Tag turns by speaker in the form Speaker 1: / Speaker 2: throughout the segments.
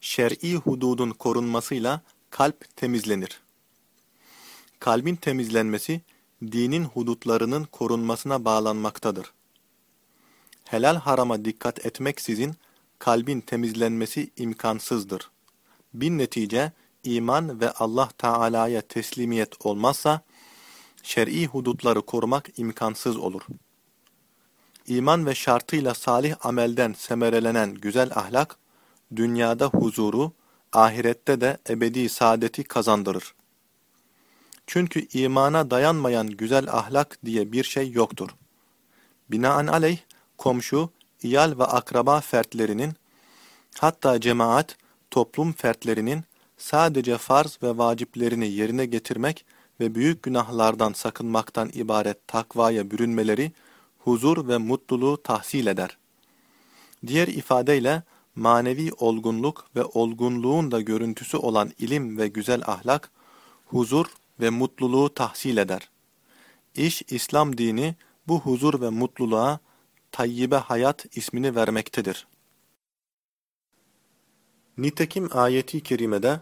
Speaker 1: şer'i hududun korunmasıyla kalp temizlenir. Kalbin temizlenmesi, dinin hudutlarının korunmasına bağlanmaktadır. Helal harama dikkat etmeksizin, kalbin temizlenmesi imkansızdır. Bin netice, iman ve Allah Teala'ya teslimiyet olmazsa, şer'i hudutları korumak imkansız olur. İman ve şartıyla salih amelden semerelenen güzel ahlak, dünyada huzuru, ahirette de ebedi saadeti kazandırır. Çünkü imana dayanmayan güzel ahlak diye bir şey yoktur. Binaenaleyh, komşu, iyal ve akraba fertlerinin, hatta cemaat, toplum fertlerinin sadece farz ve vaciplerini yerine getirmek ve büyük günahlardan sakınmaktan ibaret takvaya bürünmeleri, huzur ve mutluluğu tahsil eder. Diğer ifadeyle, manevi olgunluk ve olgunluğun da görüntüsü olan ilim ve güzel ahlak, huzur ve mutluluğu tahsil eder. İş, İslam dini bu huzur ve mutluluğa tayyibe hayat ismini vermektedir. Nitekim ayeti kerimede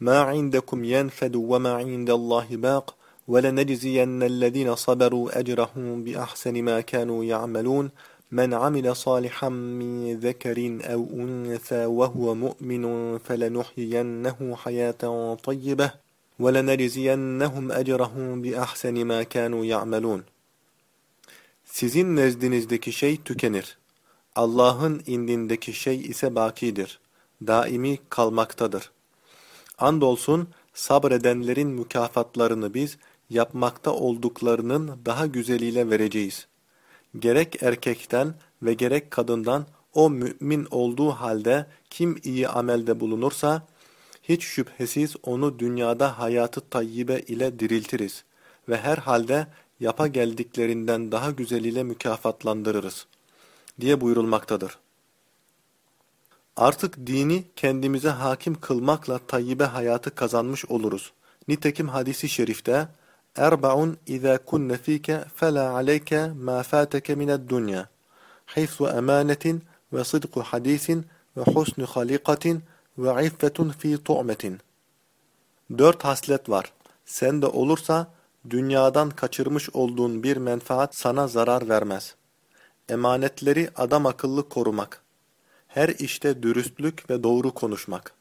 Speaker 1: مَا عِنْدَكُمْ يَنْفَدُ وَمَا عِنْدَ اللّٰهِ بَاقٍ وَلَنَجْزِيَنَّ الَّذ۪ينَ صَبَرُوا اَجْرَهُمْ بِأَحْسَنِ مَا كَانُوا يَعْمَلُونَ Men amile salihan min zekerin ev unsa ve huve mu'minun felenuhyiyennehu hayaten tayyibeh ve leneriziyennehum ecrahum bi ahseni ma kanu ya'melun. Sizin nezdinizdeki şey tükenir. Allah'ın indindeki şey ise bakidir. Daimi kalmaktadır. Andolsun sabredenlerin mükafatlarını biz yapmakta olduklarının daha güzeliyle vereceğiz.'' Gerek erkekten ve gerek kadından o mümin olduğu halde kim iyi amelde bulunursa, hiç şüphesiz onu dünyada hayatı tayyibe ile diriltiriz ve her halde yapa geldiklerinden daha güzeliyle mükafatlandırırız diye buyurulmaktadır. Artık dini kendimize hakim kılmakla tayyibe hayatı kazanmış oluruz. Nitekim hadisi şerifte Fîke felâ aleyke mâ fâteke mined dunya. Hifzu emanetin ve sıdku hadisin ve husnu halikatin ve iffetun fi tu'metin. Dört haslet var. Sende olursa dünyadan kaçırmış olduğun bir menfaat sana zarar vermez. Emanetleri adam akıllı korumak. Her işte dürüstlük ve doğru konuşmak.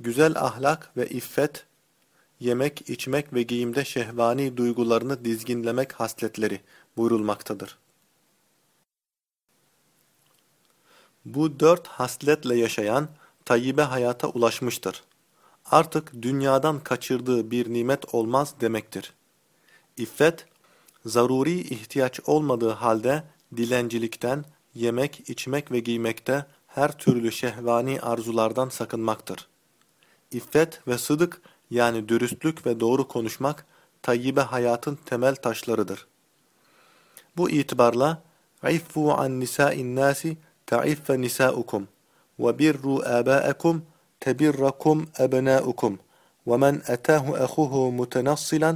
Speaker 1: Güzel ahlak ve iffet, yemek, içmek ve giyimde şehvani duygularını dizginlemek hasletleri buyurulmaktadır. Bu dört hasletle yaşayan tayyibe hayata ulaşmıştır. Artık dünyadan kaçırdığı bir nimet olmaz demektir. İffet, zaruri ihtiyaç olmadığı halde dilencilikten, yemek, içmek ve giymekte her türlü şehvani arzulardan sakınmaktır. İffet ve sıdık yani dürüstlük ve doğru konuşmak tayyibe hayatın temel taşlarıdır. Bu itibarla عِفُّوا عَنْ نِسَاءِ النَّاسِ تَعِفَّ نِسَاؤُكُمْ وَبِرُّوا آبَاءَكُمْ تَبِرَّكُمْ أَبْنَاؤُكُمْ وَمَنْ أَتَاهُ أَخُوهُ مُتَنَصِّلًا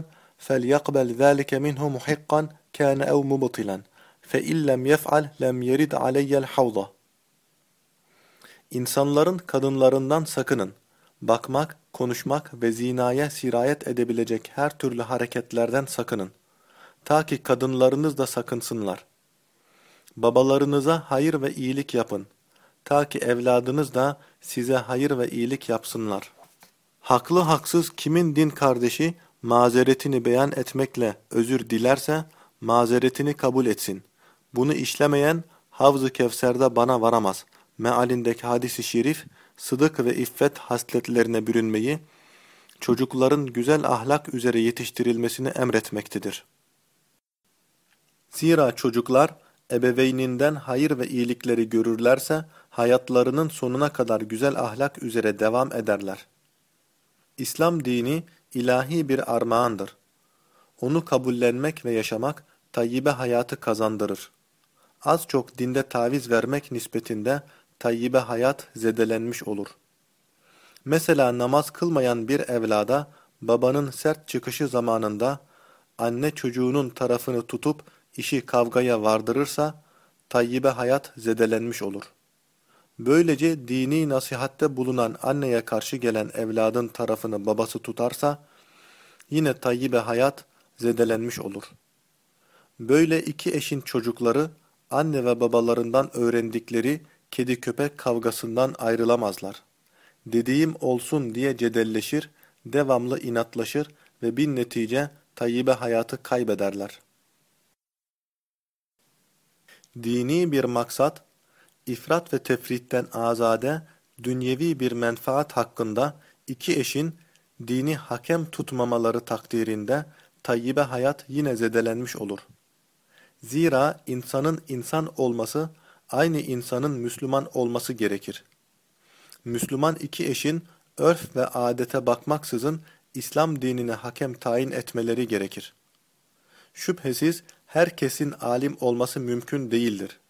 Speaker 1: فَلْيَقْبَلْ ذَلِكَ مِنْهُ مُحِقًّا كَانَ أَوْ مُبْطِلًا فَإِنْ لَمْ يَفْعَلْ لَمْ يَرِدْ عَلَيَّ الْحَوْضَ İnsanların kadınlarından sakının. Bakmak, konuşmak ve zinaya sirayet edebilecek her türlü hareketlerden sakının. Ta ki kadınlarınız da sakınsınlar. Babalarınıza hayır ve iyilik yapın. Ta ki evladınız da size hayır ve iyilik yapsınlar. Haklı haksız kimin din kardeşi mazeretini beyan etmekle özür dilerse mazeretini kabul etsin. Bunu işlemeyen Havz-ı Kevser'de bana varamaz. Mealindeki hadisi şerif, sıdık ve iffet hasletlerine bürünmeyi, çocukların güzel ahlak üzere yetiştirilmesini emretmektedir. Zira çocuklar, ebeveyninden hayır ve iyilikleri görürlerse, hayatlarının sonuna kadar güzel ahlak üzere devam ederler. İslam dini, ilahi bir armağandır. Onu kabullenmek ve yaşamak, tayyibe hayatı kazandırır. Az çok dinde taviz vermek nispetinde, tayyibe hayat zedelenmiş olur. Mesela namaz kılmayan bir evlada babanın sert çıkışı zamanında anne çocuğunun tarafını tutup işi kavgaya vardırırsa tayyibe hayat zedelenmiş olur. Böylece dini nasihatte bulunan anneye karşı gelen evladın tarafını babası tutarsa, yine tayyibe hayat zedelenmiş olur. Böyle iki eşin çocukları, anne ve babalarından öğrendikleri kedi köpek kavgasından ayrılamazlar. Dediğim olsun diye cedelleşir, devamlı inatlaşır ve bin netice tayyibe hayatı kaybederler. Dini bir maksat, ifrat ve tefritten azade, dünyevi bir menfaat hakkında iki eşin dini hakem tutmamaları takdirinde tayyibe hayat yine zedelenmiş olur. Zira insanın insan olması, aynı insanın Müslüman olması gerekir. Müslüman iki eşin örf ve adete bakmaksızın İslam dinine hakem tayin etmeleri gerekir. Şüphesiz herkesin alim olması mümkün değildir.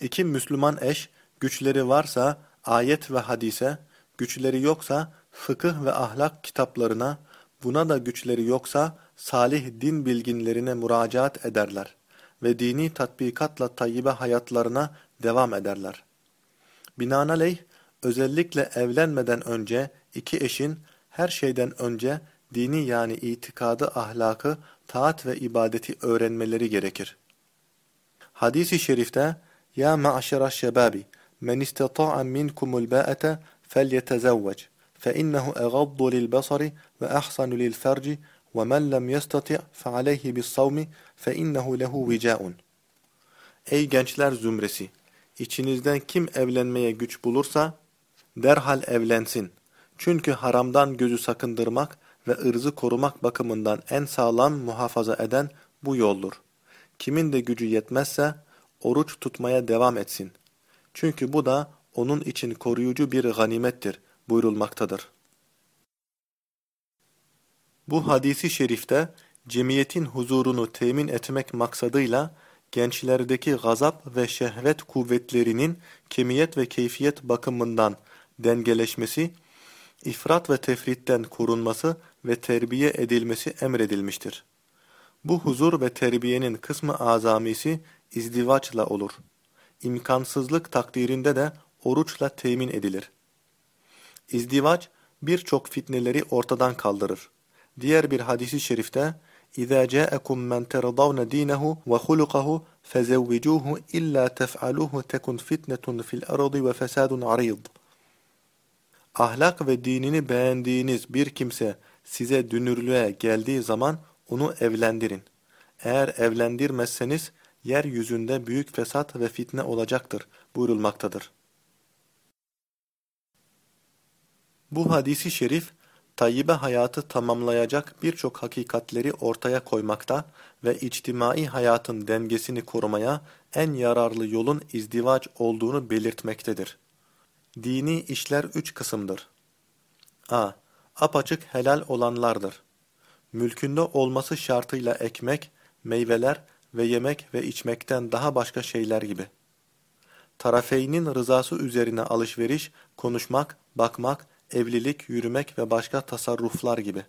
Speaker 1: İki Müslüman eş, güçleri varsa ayet ve hadise, güçleri yoksa fıkıh ve ahlak kitaplarına, buna da güçleri yoksa salih din bilginlerine müracaat ederler ve dini tatbikatla tayyibe hayatlarına devam ederler. Binaenaleyh, özellikle evlenmeden önce iki eşin her şeyden önce dini yani itikadı, ahlakı, taat ve ibadeti öğrenmeleri gerekir. Hadis-i şerifte, Ya ma'şera şebabi, men istata'a minkumul ba'ete felyetezevvec, fe innehu egaddu lil basari ve ahsanu lil ferci ومن لم يستطع فعليه بالصوم فإنه له وجاء Ey gençler zümresi! İçinizden kim evlenmeye güç bulursa derhal evlensin. Çünkü haramdan gözü sakındırmak ve ırzı korumak bakımından en sağlam muhafaza eden bu yoldur. Kimin de gücü yetmezse oruç tutmaya devam etsin. Çünkü bu da onun için koruyucu bir ganimettir buyurulmaktadır. Bu hadisi şerifte cemiyetin huzurunu temin etmek maksadıyla gençlerdeki gazap ve şehvet kuvvetlerinin kemiyet ve keyfiyet bakımından dengeleşmesi, ifrat ve tefritten korunması ve terbiye edilmesi emredilmiştir. Bu huzur ve terbiyenin kısmı azamisi izdivaçla olur. İmkansızlık takdirinde de oruçla temin edilir. İzdivaç birçok fitneleri ortadan kaldırır. Diğer bir hadisi şerifte اِذَا جَاءَكُمْ مَنْ تَرَضَوْنَ دِينَهُ وَخُلُقَهُ فَزَوِّجُوهُ إِلَّا تَفْعَلُوهُ تَكُنْ فِتْنَةٌ فِي الْأَرْضِ وَفَسَادٌ عَرِيضٌ Ahlak ve dinini beğendiğiniz bir kimse size dünürlüğe geldiği zaman onu evlendirin. Eğer evlendirmezseniz yeryüzünde büyük fesat ve fitne olacaktır buyurulmaktadır. Bu hadisi şerif, tayyibe hayatı tamamlayacak birçok hakikatleri ortaya koymakta ve içtimai hayatın dengesini korumaya en yararlı yolun izdivaç olduğunu belirtmektedir. Dini işler üç kısımdır. a. Apaçık helal olanlardır. Mülkünde olması şartıyla ekmek, meyveler ve yemek ve içmekten daha başka şeyler gibi. Tarafeynin rızası üzerine alışveriş, konuşmak, bakmak, evlilik, yürümek ve başka tasarruflar gibi.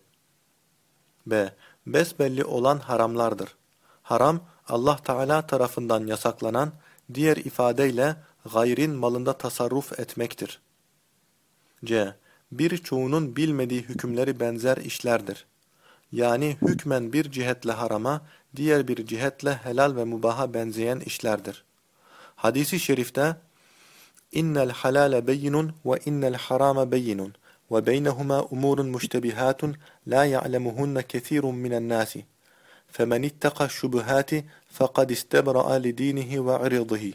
Speaker 1: b. Besbelli olan haramlardır. Haram, Allah Teala tarafından yasaklanan, diğer ifadeyle gayrin malında tasarruf etmektir. c. Birçoğunun bilmediği hükümleri benzer işlerdir. Yani hükmen bir cihetle harama, diğer bir cihetle helal ve mubaha benzeyen işlerdir. Hadisi şerifte, إن الحلال بين وإن الحرام بين وبينهما أمور مشتبهات لا يعلمهن كثير من الناس. فمن اتقى الشبهات فقد استبرأ لدينه وعرضه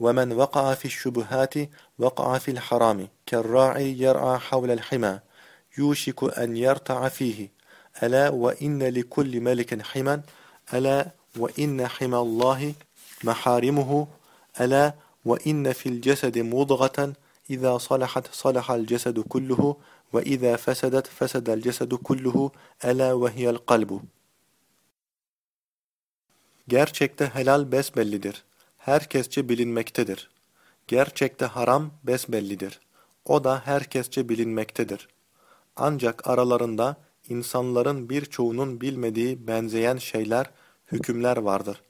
Speaker 1: ومن وقع في الشبهات وقع في الحرام. كالراعي يرعى حول الحمى يوشك أن يرتع فيه. ألا وإن لكل ملك حما ألا وإن حمى الله محارمه ألا وَإِنَّ فِي الْجَسَدِ مُضْغَةً إِذَا صَلَحَتْ صَلَحَ الْجَسَدُ كُلُّهُ وَإِذَا فَسَدَتْ فَسَدَ الْجَسَدُ كُلُّهُ أَلَا وَهِيَ الْقَلْبُ Gerçekte helal besbellidir. Herkesçe bilinmektedir. Gerçekte haram besbellidir. O da herkesçe bilinmektedir. Ancak aralarında insanların birçoğunun bilmediği benzeyen şeyler, hükümler vardır.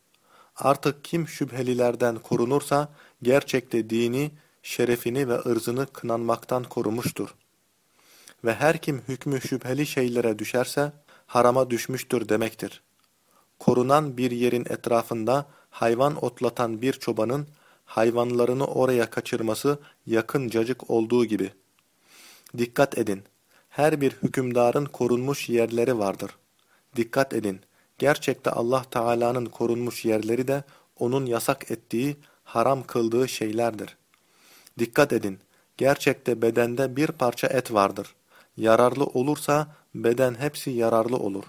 Speaker 1: Artık kim şüphelilerden korunursa gerçekte dini, şerefini ve ırzını kınanmaktan korumuştur. Ve her kim hükmü şüpheli şeylere düşerse, harama düşmüştür demektir. Korunan bir yerin etrafında hayvan otlatan bir çobanın, hayvanlarını oraya kaçırması yakıncacık olduğu gibi. Dikkat edin, her bir hükümdarın korunmuş yerleri vardır. Dikkat edin, gerçekte Allah Teala'nın korunmuş yerleri de onun yasak ettiği, haram kıldığı şeylerdir. Dikkat edin, gerçekte bedende bir parça et vardır. Yararlı olursa beden hepsi yararlı olur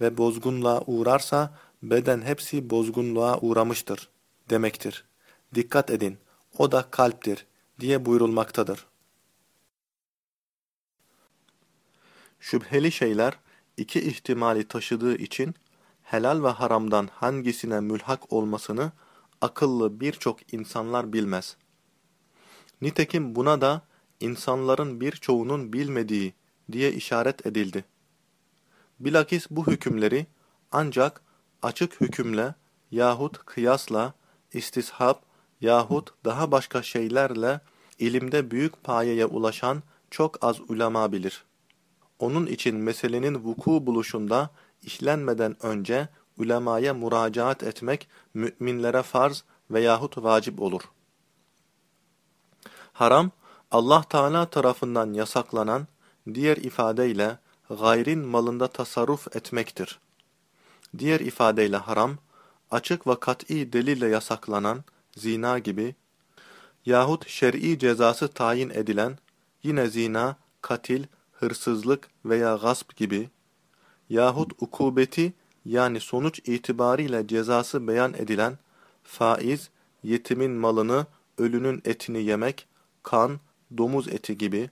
Speaker 1: ve bozgunluğa uğrarsa beden hepsi bozgunluğa uğramıştır demektir. Dikkat edin, o da kalptir diye buyurulmaktadır. Şüpheli şeyler iki ihtimali taşıdığı için helal ve haramdan hangisine mülhak olmasını akıllı birçok insanlar bilmez. Nitekim buna da insanların birçoğunun bilmediği diye işaret edildi. Bilakis bu hükümleri ancak açık hükümle yahut kıyasla, istishab yahut daha başka şeylerle ilimde büyük payeye ulaşan çok az ulema bilir. Onun için meselenin vuku buluşunda işlenmeden önce ulemaya müracaat etmek müminlere farz veyahut vacip olur. Haram, Allah Teala tarafından yasaklanan, diğer ifadeyle gayrin malında tasarruf etmektir. Diğer ifadeyle haram, açık ve kat'i delille yasaklanan, zina gibi, yahut şer'i cezası tayin edilen, yine zina, katil, hırsızlık veya gasp gibi, yahut ukubeti yani sonuç itibariyle cezası beyan edilen, faiz, yetimin malını, ölünün etini yemek, kan, domuz eti gibi,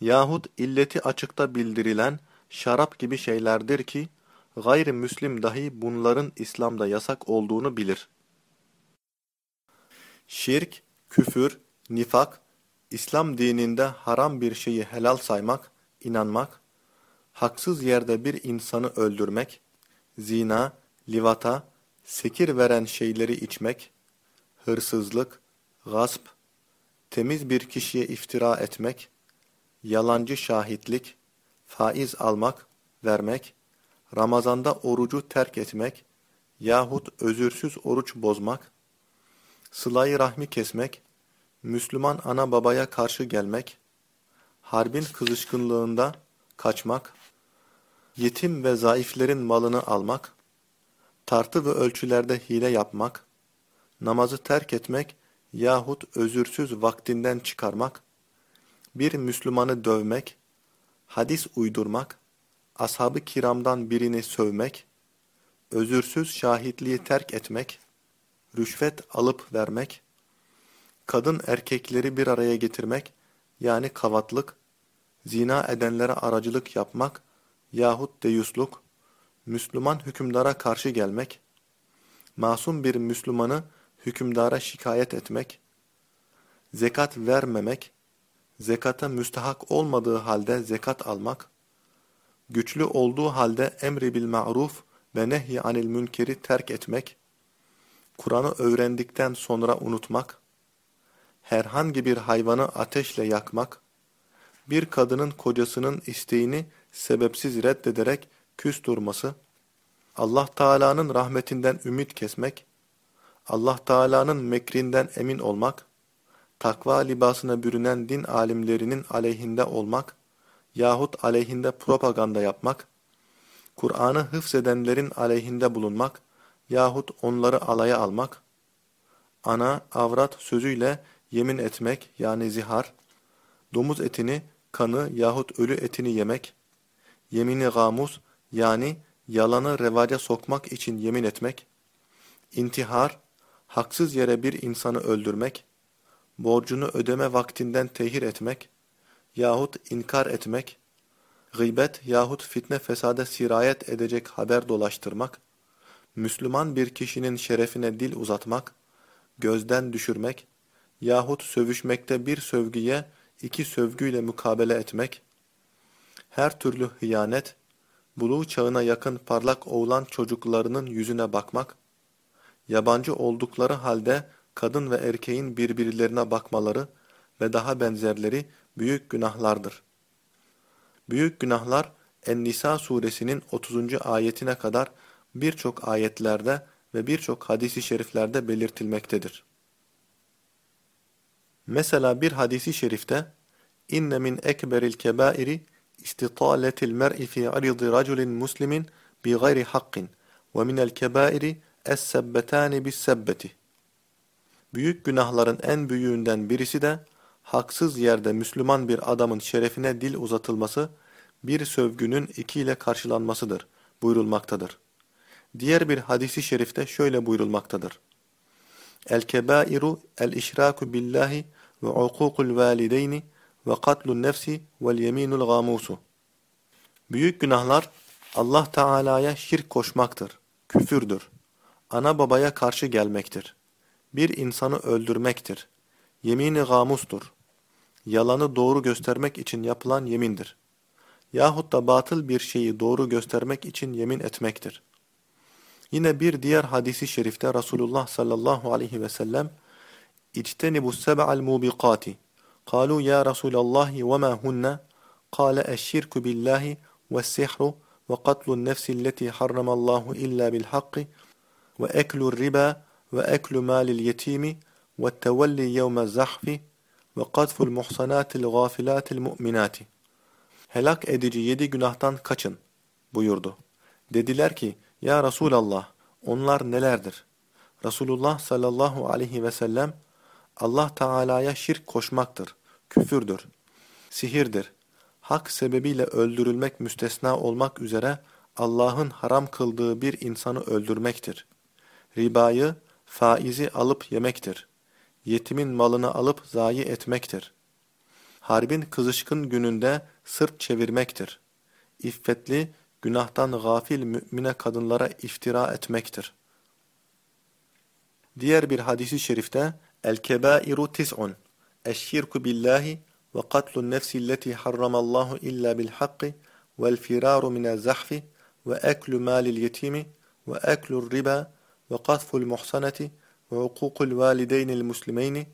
Speaker 1: yahut illeti açıkta bildirilen şarap gibi şeylerdir ki, gayrimüslim dahi bunların İslam'da yasak olduğunu bilir. Şirk, küfür, nifak, İslam dininde haram bir şeyi helal saymak, inanmak, haksız yerde bir insanı öldürmek, zina, livata, sekir veren şeyleri içmek, hırsızlık, gasp, temiz bir kişiye iftira etmek, yalancı şahitlik, faiz almak, vermek, Ramazanda orucu terk etmek yahut özürsüz oruç bozmak, sılayı rahmi kesmek, Müslüman ana babaya karşı gelmek, harbin kızışkınlığında kaçmak, yetim ve zayıflerin malını almak, tartı ve ölçülerde hile yapmak, namazı terk etmek yahut özürsüz vaktinden çıkarmak, bir Müslümanı dövmek, hadis uydurmak, ashab-ı kiramdan birini sövmek, özürsüz şahitliği terk etmek, rüşvet alıp vermek, kadın erkekleri bir araya getirmek, yani kavatlık, zina edenlere aracılık yapmak yahut deyusluk, Müslüman hükümdara karşı gelmek, masum bir Müslümanı hükümdara şikayet etmek, zekat vermemek, zekata müstahak olmadığı halde zekat almak, güçlü olduğu halde emri bil ma'ruf ve nehy anil münkeri terk etmek, Kur'an'ı öğrendikten sonra unutmak, herhangi bir hayvanı ateşle yakmak, bir kadının kocasının isteğini sebepsiz reddederek küs durması, Allah Teala'nın rahmetinden ümit kesmek, Allah Teala'nın mekrinden emin olmak, takva libasına bürünen din alimlerinin aleyhinde olmak yahut aleyhinde propaganda yapmak, Kur'an'ı hıfzedenlerin aleyhinde bulunmak yahut onları alaya almak, ana, avrat sözüyle yemin etmek yani zihar, domuz etini, kanı yahut ölü etini yemek, yemini gamus yani yalanı revaca sokmak için yemin etmek, intihar, haksız yere bir insanı öldürmek, borcunu ödeme vaktinden tehir etmek. Yahut inkar etmek, gıybet yahut fitne fesade sirayet edecek haber dolaştırmak, Müslüman bir kişinin şerefine dil uzatmak, gözden düşürmek. Yahut sövüşmekte bir sövgüye iki sövgüyle mukabele etmek, her türlü hıyanet, buluğ çağına yakın parlak oğlan çocuklarının yüzüne bakmak, yabancı oldukları halde kadın ve erkeğin birbirlerine bakmaları ve daha benzerleri büyük günahlardır. Büyük günahlar En-Nisa suresinin 30. ayetine kadar birçok ayetlerde ve birçok hadisi şeriflerde belirtilmektedir. Mesela bir hadisi şerifte inne min ekberil kebairi fi aridi raculin muslimin bi gayri hakkin ve minel kebairi es-sebbetani bis-sebbeti Büyük günahların en büyüğünden birisi de haksız yerde Müslüman bir adamın şerefine dil uzatılması, bir sövgünün iki ile karşılanmasıdır buyurulmaktadır. Diğer bir hadisi şerifte şöyle buyurulmaktadır. El-kebairu el-işraku billahi ve ukukul valideyni ve katlun nefsi vel yeminul gamusu. Büyük günahlar Allah Teala'ya şirk koşmaktır, küfürdür, ana babaya karşı gelmektir, bir insanı öldürmektir, yemini gamustur, yalanı doğru göstermek için yapılan yemindir. Yahut da batıl bir şeyi doğru göstermek için yemin etmektir. Yine bir diğer hadisi şerifte Resulullah sallallahu aleyhi ve sellem İctenibu seb'al mubikati قالوا يا رسول الله وما هن قال الشرك بالله والسحر وقتل النفس التي حرم الله إلا بالحق وأكل الربا وأكل مال اليتيم والتولي يوم الزحف وقذف المحصنات الغافلات المؤمنات Helak edici yedi günahtan kaçın buyurdu. Dediler ki ya Resulallah onlar nelerdir? Resulullah sallallahu aleyhi ve sellem Allah Teala'ya şirk koşmaktır, küfürdür, sihirdir, hak sebebiyle öldürülmek müstesna olmak üzere Allah'ın haram kıldığı bir insanı öldürmektir. Ribayı, faizi alıp yemektir. Yetimin malını alıp zayi etmektir. Harbin kızışkın gününde sırt çevirmektir. İffetli, günahtan gafil mümine kadınlara iftira etmektir. Diğer bir hadisi şerifte الكبائر تسع الشرك بالله وقتل النفس التي حرم الله إلا بالحق والفرار من الزحف وأكل مال اليتيم وأكل الربا وقذف المحصنة وعقوق الوالدين المسلمين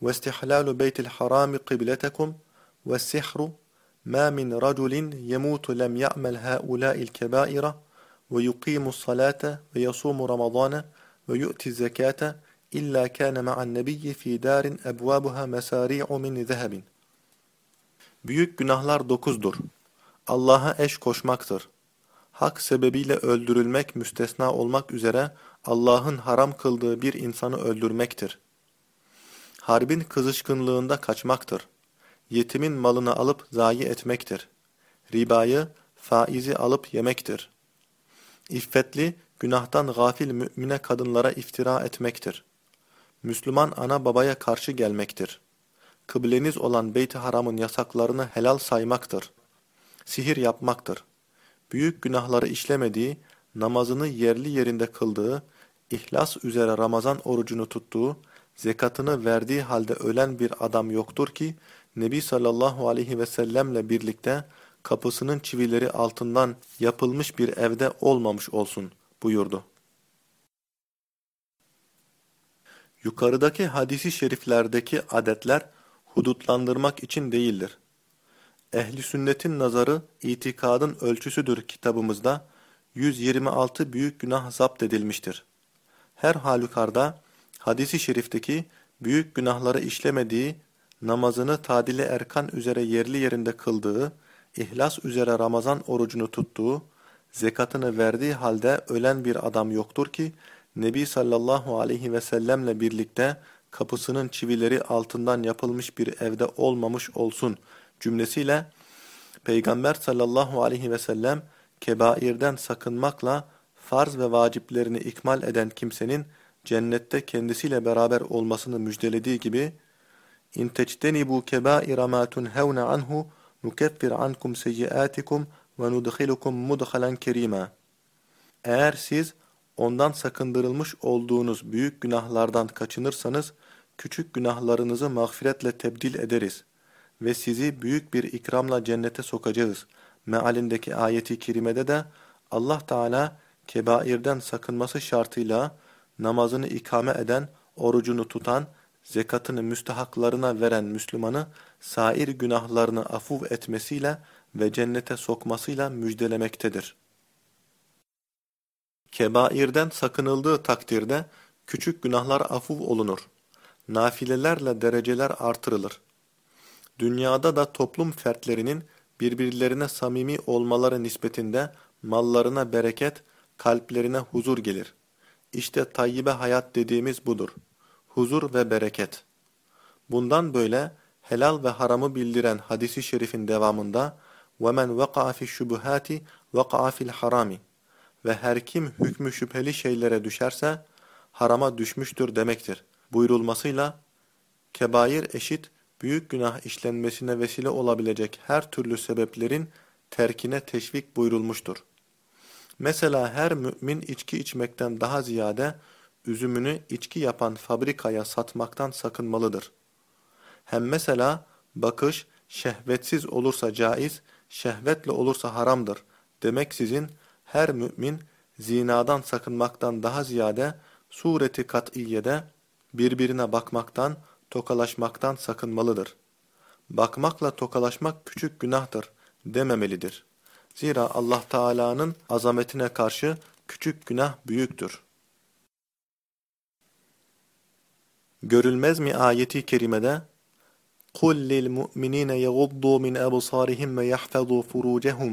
Speaker 1: واستحلال بيت الحرام قبلتكم والسحر ما من رجل يموت لم يعمل هؤلاء الكبائر ويقيم الصلاة ويصوم رمضان ويؤتي الزكاة illa kana ma'an nebiyyi fi darin ebvabuha mesari'u min zehebin. Büyük günahlar dokuzdur. Allah'a eş koşmaktır. Hak sebebiyle öldürülmek müstesna olmak üzere Allah'ın haram kıldığı bir insanı öldürmektir. Harbin kızışkınlığında kaçmaktır. Yetimin malını alıp zayi etmektir. Ribayı, faizi alıp yemektir. İffetli, günahtan gafil mümine kadınlara iftira etmektir. Müslüman ana babaya karşı gelmektir. Kıbleniz olan Beyt-i Haram'ın yasaklarını helal saymaktır. Sihir yapmaktır. Büyük günahları işlemediği, namazını yerli yerinde kıldığı, ihlas üzere Ramazan orucunu tuttuğu, zekatını verdiği halde ölen bir adam yoktur ki, Nebi sallallahu aleyhi ve sellemle birlikte kapısının çivileri altından yapılmış bir evde olmamış olsun buyurdu. Yukarıdaki hadisi şeriflerdeki adetler hudutlandırmak için değildir. Ehli sünnetin nazarı itikadın ölçüsüdür kitabımızda 126 büyük günah zapt edilmiştir. Her halükarda hadisi şerifteki büyük günahları işlemediği, namazını tadili erkan üzere yerli yerinde kıldığı, ihlas üzere Ramazan orucunu tuttuğu, zekatını verdiği halde ölen bir adam yoktur ki, Nebi sallallahu aleyhi ve sellemle birlikte kapısının çivileri altından yapılmış bir evde olmamış olsun cümlesiyle Peygamber sallallahu aleyhi ve sellem kebairden sakınmakla farz ve vaciplerini ikmal eden kimsenin cennette kendisiyle beraber olmasını müjdelediği gibi İn tectenibu kebaira ma tunhevne anhu nukeffir ankum seyyiatikum ve nudkhilukum mudkhalan kerima. Eğer siz ondan sakındırılmış olduğunuz büyük günahlardan kaçınırsanız, küçük günahlarınızı mağfiretle tebdil ederiz ve sizi büyük bir ikramla cennete sokacağız. Mealindeki ayeti kerimede de Allah Teala kebairden sakınması şartıyla namazını ikame eden, orucunu tutan, zekatını müstahaklarına veren Müslümanı sair günahlarını afuv etmesiyle ve cennete sokmasıyla müjdelemektedir. Kebairden sakınıldığı takdirde küçük günahlar afuv olunur. Nafilelerle dereceler artırılır. Dünyada da toplum fertlerinin birbirlerine samimi olmaları nispetinde mallarına bereket, kalplerine huzur gelir. İşte tayyibe hayat dediğimiz budur. Huzur ve bereket. Bundan böyle helal ve haramı bildiren hadisi şerifin devamında وَمَنْ وَقَعَ فِي الشُّبُهَاتِ وَقَعَ فِي الْحَرَامِ ve her kim hükmü şüpheli şeylere düşerse harama düşmüştür demektir. Buyurulmasıyla kebair eşit büyük günah işlenmesine vesile olabilecek her türlü sebeplerin terkine teşvik buyurulmuştur. Mesela her mümin içki içmekten daha ziyade üzümünü içki yapan fabrikaya satmaktan sakınmalıdır. Hem mesela bakış şehvetsiz olursa caiz, şehvetle olursa haramdır demek sizin her mümin zinadan sakınmaktan daha ziyade sureti kat'iyede birbirine bakmaktan, tokalaşmaktan sakınmalıdır. Bakmakla tokalaşmak küçük günahtır dememelidir. Zira Allah Teala'nın azametine karşı küçük günah büyüktür. Görülmez mi ayeti kerimede قُلْ لِلْمُؤْمِنِينَ يَغُضُّوا مِنْ أَبْصَارِهِمْ وَيَحْفَظُوا فُرُوجَهُمْ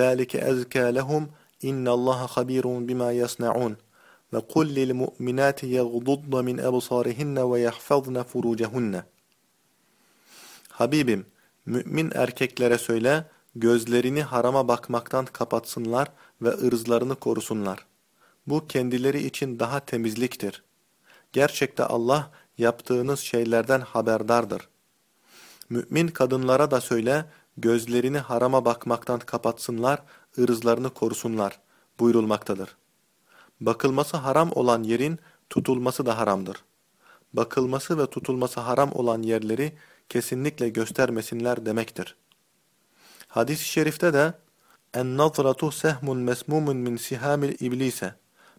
Speaker 1: ذَلِكَ أَزْكَى لَهُمْ İnna Allah habirun bima yasnaun. Ve kul lil mu'minati yaghdudna min absarihinna ve yahfazna furucehunna. Habibim, mümin erkeklere söyle, gözlerini harama bakmaktan kapatsınlar ve ırzlarını korusunlar. Bu kendileri için daha temizliktir. Gerçekte Allah yaptığınız şeylerden haberdardır. Mümin kadınlara da söyle, gözlerini harama bakmaktan kapatsınlar ırzlarını korusunlar buyurulmaktadır. Bakılması haram olan yerin tutulması da haramdır. Bakılması ve tutulması haram olan yerleri kesinlikle göstermesinler demektir. Hadis-i şerifte de En-nazratu sehmun mesmumun min sihamil iblise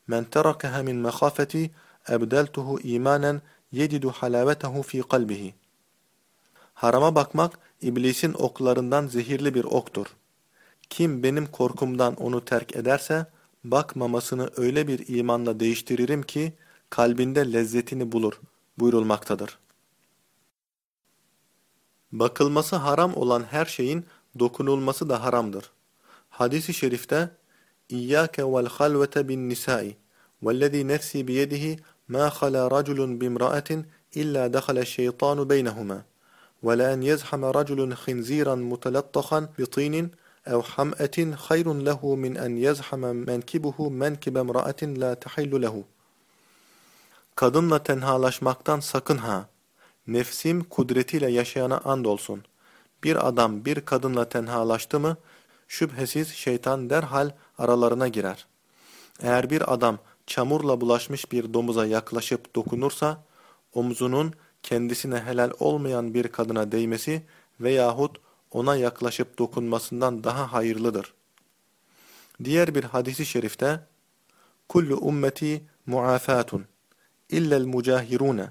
Speaker 1: men terakaha min mehafeti ebdeltuhu imanen yecidu halavetehu fi kalbihi Harama bakmak iblisin oklarından zehirli bir oktur. Kim benim korkumdan onu terk ederse bakmamasını öyle bir imanla değiştiririm ki kalbinde lezzetini bulur buyurulmaktadır. Bakılması haram olan her şeyin dokunulması da haramdır. Hadis-i şerifte İyyâke vel halvete bin nisâi vellezî nefsî biyedihi mâ halâ raculun bimra'atin illa dehale şeytanu beynehumâ ve la en yezhame raculun bitinin ev ham'etin hayrun lehu min en yezhame menkibuhu menkibe mra'atin la tahillu lehu. Kadınla tenhalaşmaktan sakın ha. Nefsim kudretiyle yaşayana andolsun. Bir adam bir kadınla tenhalaştı mı, şüphesiz şeytan derhal aralarına girer. Eğer bir adam çamurla bulaşmış bir domuza yaklaşıp dokunursa, omzunun kendisine helal olmayan bir kadına değmesi veyahut ona yaklaşıp dokunmasından daha hayırlıdır. Diğer bir hadisi şerifte Kullu ummeti muafatun illa'l mucahirun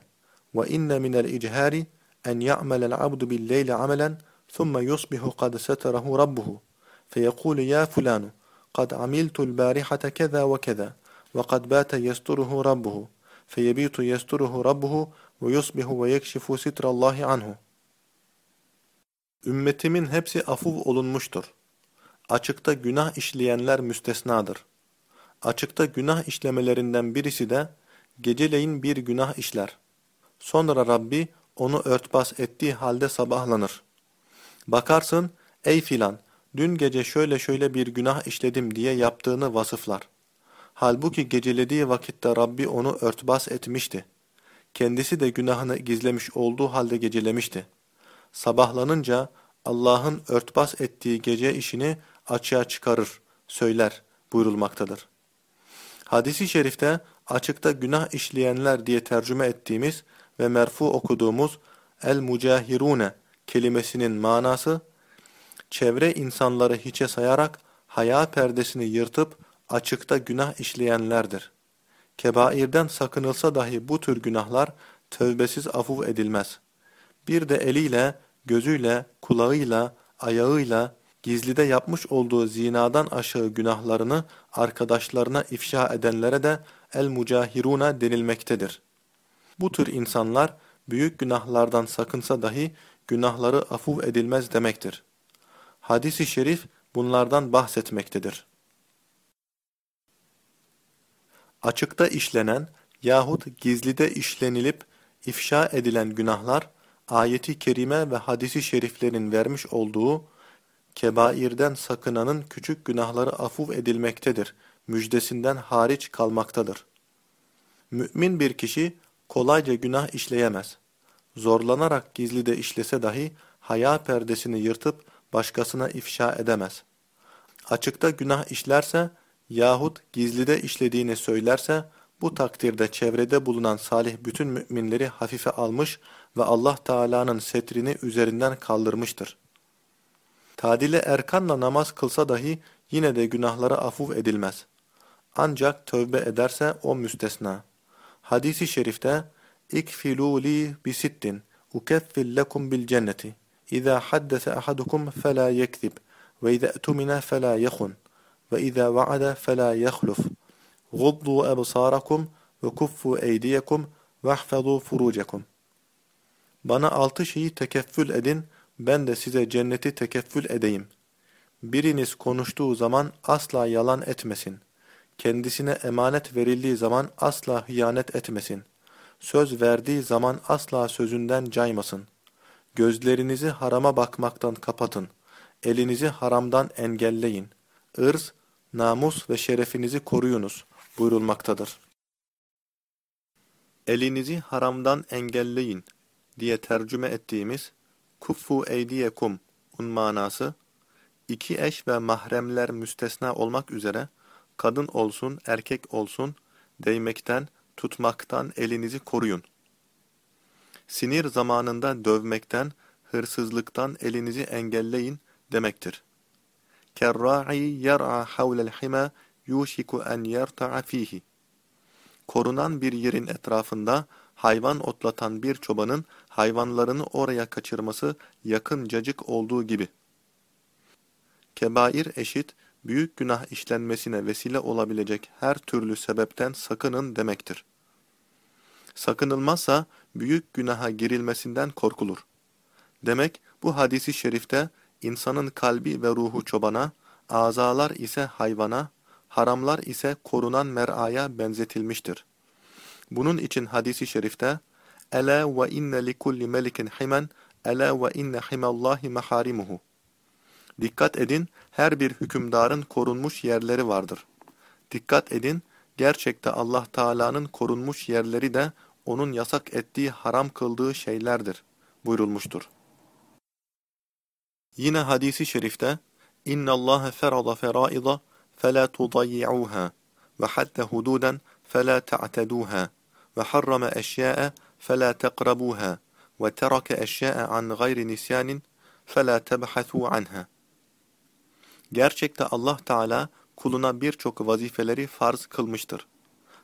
Speaker 1: ve inne minel ichari en ya'mala'l abdu bil leyli amelen thumma yusbihu kad satarahu rabbuhu feyekulu ya fulanu قد عملت البارحة كذا وكذا وقد بات يستره ربه فيبيت يستره ربه ويصبح ويكشف ستر الله عنه Ümmetimin hepsi afuv olunmuştur. Açıkta günah işleyenler müstesnadır. Açıkta günah işlemelerinden birisi de geceleyin bir günah işler. Sonra Rabbi onu örtbas ettiği halde sabahlanır. Bakarsın, ey filan, dün gece şöyle şöyle bir günah işledim diye yaptığını vasıflar. Halbuki gecelediği vakitte Rabbi onu örtbas etmişti. Kendisi de günahını gizlemiş olduğu halde gecelemişti. Sabahlanınca Allah'ın örtbas ettiği gece işini açığa çıkarır, söyler buyurulmaktadır. Hadisi şerifte açıkta günah işleyenler diye tercüme ettiğimiz ve merfu okuduğumuz el-mucahirune kelimesinin manası çevre insanları hiçe sayarak haya perdesini yırtıp açıkta günah işleyenlerdir. Kebairden sakınılsa dahi bu tür günahlar tövbesiz afuv edilmez. Bir de eliyle, gözüyle, kulağıyla, ayağıyla, gizlide yapmış olduğu zinadan aşağı günahlarını arkadaşlarına ifşa edenlere de el-mucahiruna denilmektedir. Bu tür insanlar büyük günahlardan sakınsa dahi günahları afuv edilmez demektir. Hadis-i şerif bunlardan bahsetmektedir. Açıkta işlenen yahut gizlide işlenilip ifşa edilen günahlar, ayeti kerime ve hadisi şeriflerin vermiş olduğu kebairden sakınanın küçük günahları afuv edilmektedir, müjdesinden hariç kalmaktadır. Mümin bir kişi kolayca günah işleyemez. Zorlanarak gizlide işlese dahi haya perdesini yırtıp başkasına ifşa edemez. Açıkta günah işlerse yahut gizlide işlediğini söylerse bu takdirde çevrede bulunan salih bütün müminleri hafife almış ve Allah Teala'nın setrini üzerinden kaldırmıştır. Tadile erkanla namaz kılsa dahi yine de günahlara afuv edilmez. Ancak tövbe ederse o müstesna. Hadisi şerifte İkfilu li bisittin ukeffil lekum bil cenneti İza haddese ahadukum fela yekzib ve iza etumina fela yehun ve iza vaada fela yehluf Guddu ebsarakum ve kuffu eydiyekum ve bana altı şeyi tekeffül edin, ben de size cenneti tekeffül edeyim. Biriniz konuştuğu zaman asla yalan etmesin. Kendisine emanet verildiği zaman asla hıyanet etmesin. Söz verdiği zaman asla sözünden caymasın. Gözlerinizi harama bakmaktan kapatın. Elinizi haramdan engelleyin. Irz, namus ve şerefinizi koruyunuz buyurulmaktadır. Elinizi haramdan engelleyin diye tercüme ettiğimiz kuffu eydiyekum un manası, iki eş ve mahremler müstesna olmak üzere kadın olsun erkek olsun değmekten, tutmaktan elinizi koruyun. Sinir zamanında dövmekten, hırsızlıktan elinizi engelleyin demektir. Kerra'i yer'a havlel hima yuşiku en yerta'a fihi. Korunan bir yerin etrafında hayvan otlatan bir çobanın hayvanlarını oraya kaçırması yakıncacık olduğu gibi. Kebair eşit, büyük günah işlenmesine vesile olabilecek her türlü sebepten sakının demektir. Sakınılmazsa büyük günaha girilmesinden korkulur. Demek bu hadisi şerifte insanın kalbi ve ruhu çobana, azalar ise hayvana, haramlar ise korunan mer'aya benzetilmiştir. Bunun için hadisi şerifte Ela ve inne li kulli melikin himen, ela ve inne himallahi maharimuhu. Dikkat edin, her bir hükümdarın korunmuş yerleri vardır. Dikkat edin, gerçekte Allah Teala'nın korunmuş yerleri de onun yasak ettiği haram kıldığı şeylerdir buyurulmuştur. Yine hadisi şerifte İnna Allah ferada feraida fela tudayyi'uha ve hatta hududan fela ta'taduha ve harrama eşya'a فلا تقربوها وترك أشياء عن غير نسيان فلا تبحثوا عنها Gerçekte Allah Teala kuluna birçok vazifeleri farz kılmıştır.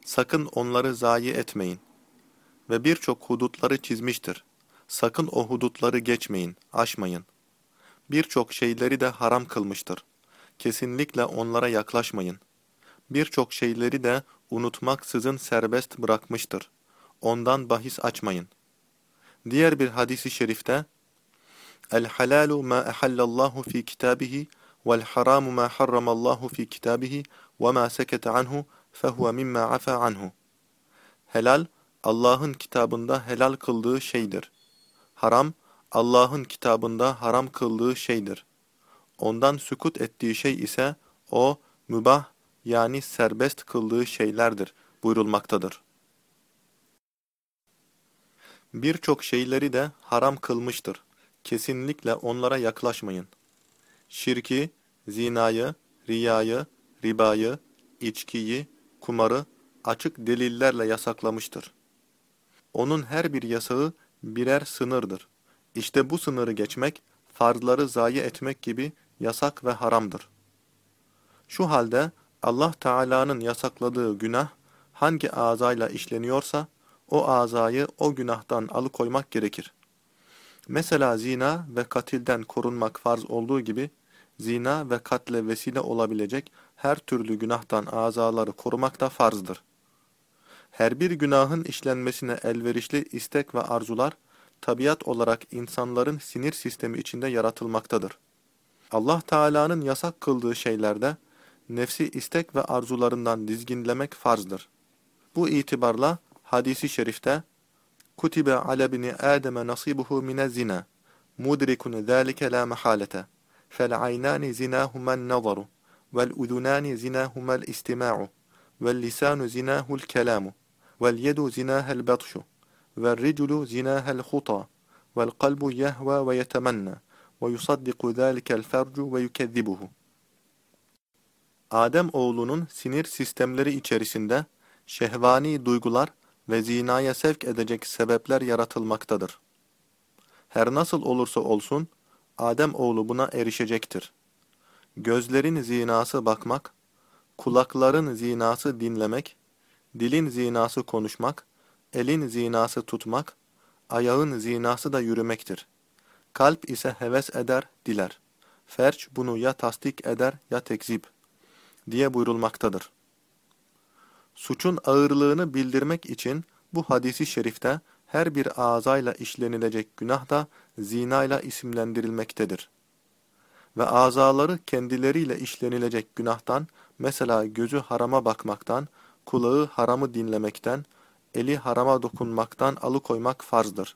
Speaker 1: Sakın onları zayi etmeyin. Ve birçok hudutları çizmiştir. Sakın o hudutları geçmeyin, aşmayın. Birçok şeyleri de haram kılmıştır. Kesinlikle onlara yaklaşmayın. Birçok şeyleri de unutmaksızın serbest bırakmıştır. Ondan bahis açmayın. Diğer bir hadisi şerifte, El-halalu ma ehallallahu fi kitabihi vel haramu ma harramallahu fi kitabihi ve ma sekete anhu fehuve mimma afa anhu. Helal, Allah'ın kitabında helal kıldığı şeydir. Haram, Allah'ın kitabında haram kıldığı şeydir. Ondan sükut ettiği şey ise o mübah yani serbest kıldığı şeylerdir buyurulmaktadır. Birçok şeyleri de haram kılmıştır. Kesinlikle onlara yaklaşmayın. Şirki, zinayı, riyayı, ribayı, içkiyi, kumarı açık delillerle yasaklamıştır. Onun her bir yasağı birer sınırdır. İşte bu sınırı geçmek, farzları zayi etmek gibi yasak ve haramdır. Şu halde Allah Teala'nın yasakladığı günah, hangi azayla işleniyorsa, o azayı o günahtan alıkoymak gerekir. Mesela zina ve katilden korunmak farz olduğu gibi, zina ve katle vesile olabilecek her türlü günahtan azaları korumak da farzdır. Her bir günahın işlenmesine elverişli istek ve arzular, tabiat olarak insanların sinir sistemi içinde yaratılmaktadır. Allah Teala'nın yasak kıldığı şeylerde, nefsi istek ve arzularından dizginlemek farzdır. Bu itibarla hadisi şerifte, Kutibe ala bini Adem nasibuhu mine zina, mudrikun zâlike la mehalete, fel aynâni zinâhumen nazaru, vel udunâni zinâhumel istimâ'u, vel lisânu zinâhul kelâmu, vel yedu zinâhel batşu, vel riculu zinâhel huta, vel kalbu yehva ve yetemennâ, ve yusaddiku zâlikel fercu ve yukezzibuhu. Adem oğlunun sinir sistemleri içerisinde şehvani duygular ve zinaya sevk edecek sebepler yaratılmaktadır. Her nasıl olursa olsun, Adem oğlu buna erişecektir. Gözlerin zinası bakmak, kulakların zinası dinlemek, dilin zinası konuşmak, elin zinası tutmak, ayağın zinası da yürümektir. Kalp ise heves eder, diler. Ferç bunu ya tasdik eder ya tekzip diye buyurulmaktadır. Suçun ağırlığını bildirmek için bu hadisi şerifte her bir ağzayla işlenilecek günah da zinayla isimlendirilmektedir. Ve azaları kendileriyle işlenilecek günahtan, mesela gözü harama bakmaktan, kulağı haramı dinlemekten, eli harama dokunmaktan alıkoymak farzdır.